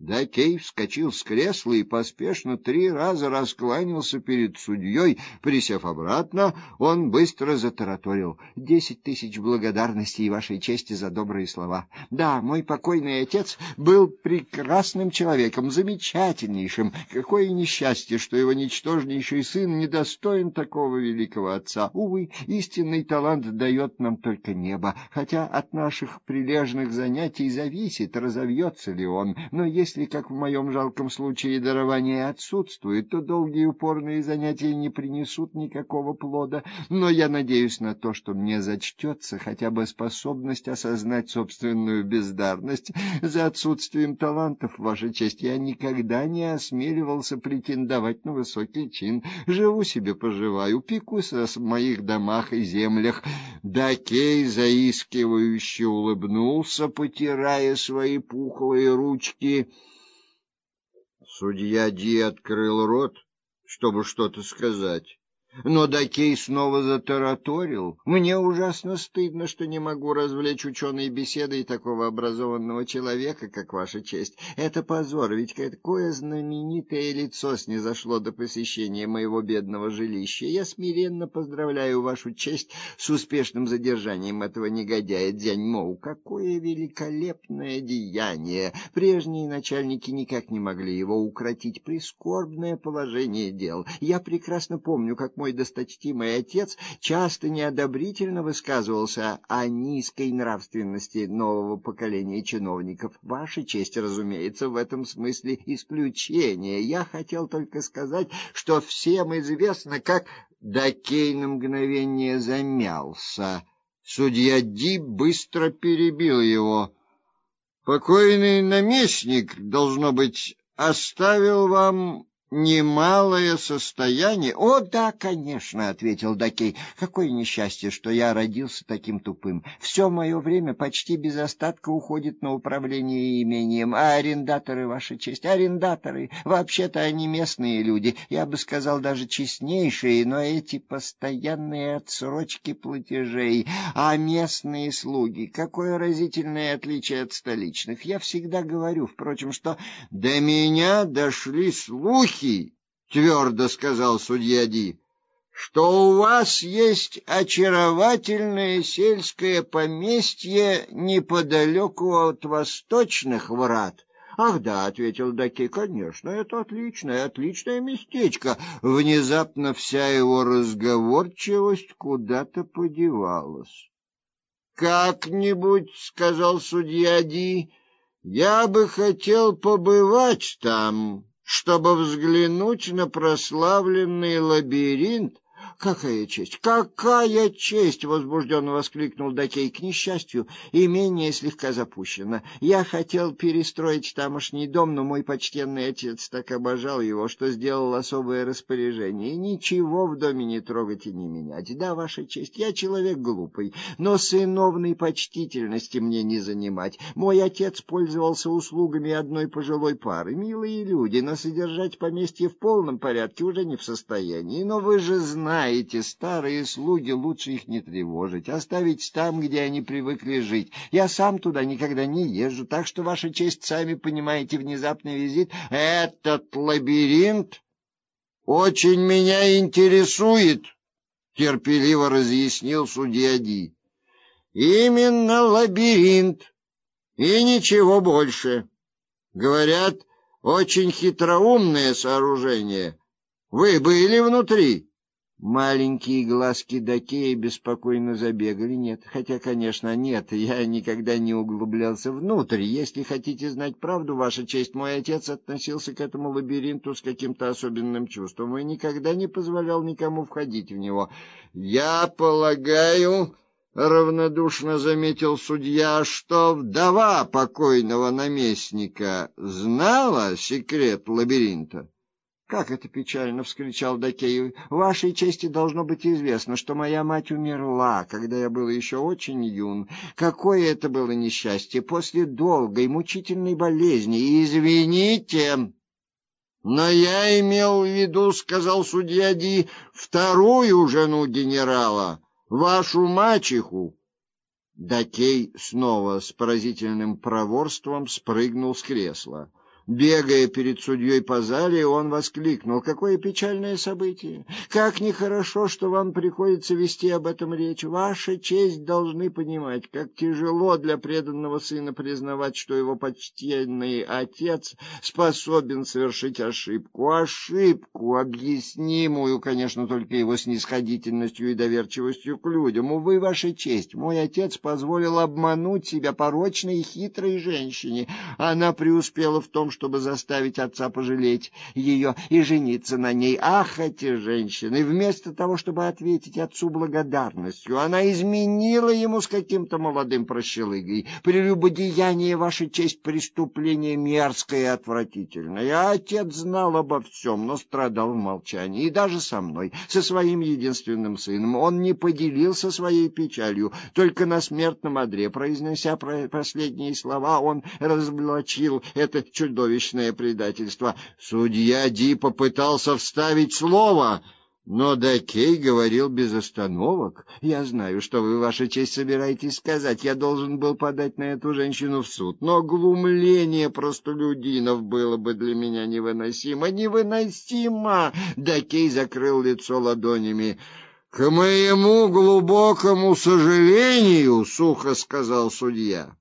Дакей вскочил с кресла и поспешно три раза раскланялся перед судьей. Присев обратно, он быстро затараторил: «Десять тысяч благодарностей вашей чести за добрые слова. Да, мой покойный отец был прекрасным человеком, замечательнейшим. Какое несчастье, что его ничтожнейший сын недостоин такого великого отца. Увы, истинный талант дает нам только небо, хотя от наших прилежных занятий зависит, разовьется ли он. Но если если, как в моем жалком случае, дарование отсутствует, то долгие упорные занятия не принесут никакого плода, но я надеюсь на то, что мне зачтется хотя бы способность осознать собственную бездарность. За отсутствием талантов, ваша честь, я никогда не осмеливался претендовать на высокий чин. Живу себе, поживаю, пекусь о моих домах и землях. Дакей заискивающе улыбнулся, потирая свои пухлые ручки. Судья Ди открыл рот, чтобы что-то сказать. Но Дакей снова затараторил. Мне ужасно стыдно, что не могу развлечь ученой беседой такого образованного человека, как ваша честь. Это позор, ведь какое знаменитое лицо снизошло до посещения моего бедного жилища. Я смиренно поздравляю вашу честь с успешным задержанием этого негодяя Дзяньмоу. Какое великолепное деяние! Прежние начальники никак не могли его укротить. Прискорбное положение дел. Я прекрасно помню, как мой досточтимый отец часто неодобрительно высказывался о низкой нравственности нового поколения чиновников. Ваша честь, разумеется, в этом смысле исключение. Я хотел только сказать, что всем известно, как Дакей на мгновение замялся. Судья Ди быстро перебил его. Покойный наместник, должно быть, оставил вам немалое состояние. О, да, конечно, ответил Дакей. Какое несчастье, что я родился таким тупым. Все мое время почти без остатка уходит на управление имением, а арендаторы, ваша честь, арендаторы, вообще-то они местные люди, я бы сказал даже честнейшие, но эти постоянные отсрочки платежей, а местные слуги, какое разительное отличие от столичных. Я всегда говорю, впрочем, что до меня дошли слухи слухи, твердо сказал судья Ди, что у вас есть очаровательное сельское поместье неподалеку от восточных врат. Ах да, ответил Даки, конечно, это отличное, отличное местечко. Внезапно вся его разговорчивость куда-то подевалась. Как-нибудь, сказал судья Ди, я бы хотел побывать там чтобы взглянуть на прославленный лабиринт Какая честь! Какая честь! возбужденно воскликнул Дакей. К несчастью, имение слегка запущено. Я хотел перестроить тамошний дом, но мой почтенный отец так обожал его, что сделал особое распоряжение. Ничего в доме не трогать и не менять. Да, ваша честь, я человек глупый, но сыновной почтительности мне не занимать. Мой отец пользовался услугами одной пожилой пары. Милые люди, но содержать поместье в полном порядке уже не в состоянии. Но вы же знаете, эти старые слуги, лучше их не тревожить, оставить там, где они привыкли жить. Я сам туда никогда не езжу, так что ваша честь, сами понимаете, внезапный визит этот лабиринт очень меня интересует, терпеливо разъяснил судья Ди. Именно лабиринт и ничего больше. Говорят, очень хитроумное сооружение. Вы были внутри? Маленькие глазки Дакея беспокойно забегали. Нет, хотя, конечно, нет, я никогда не углублялся внутрь. Если хотите знать правду, ваша честь, мой отец относился к этому лабиринту с каким-то особенным чувством и никогда не позволял никому входить в него. Я полагаю, равнодушно заметил судья, что вдова покойного наместника знала секрет лабиринта. Как это печально, вскричал Дакеев. Вашей чести должно быть известно, что моя мать умерла, когда я был еще очень юн. Какое это было несчастье после долгой мучительной болезни. Извините, но я имел в виду, сказал судья Ди, вторую жену генерала, вашу мачеху. Дакей снова с поразительным проворством спрыгнул с кресла. Бегая перед судьей по зале, он воскликнул: "Какое печальное событие! Как нехорошо, что вам приходится вести об этом речь. Ваша честь должны понимать, как тяжело для преданного сына признавать, что его почтенный отец способен совершить ошибку, ошибку, объяснимую, конечно, только его снисходительностью и доверчивостью к людям. Увы, ваша честь, мой отец позволил обмануть себя порочной и хитрой женщине. Она преуспела в том, что чтобы заставить отца пожалеть ее и жениться на ней. Ах, эти женщины! Вместо того, чтобы ответить отцу благодарностью, она изменила ему с каким-то молодым прощелыгой. Прелюбодеяние, ваша честь, преступление мерзкое и отвратительное. Отец знал обо всем, но страдал в молчании. И даже со мной, со своим единственным сыном, он не поделился своей печалью. Только на смертном одре, произнося последние слова, он разоблачил это чудовище чудовищное предательство. Судья Ди попытался вставить слово, но Дакей говорил без остановок. Я знаю, что вы, ваша честь, собираетесь сказать. Я должен был подать на эту женщину в суд, но глумление простолюдинов было бы для меня невыносимо, невыносимо. Дакей закрыл лицо ладонями. К моему глубокому сожалению, сухо сказал судья.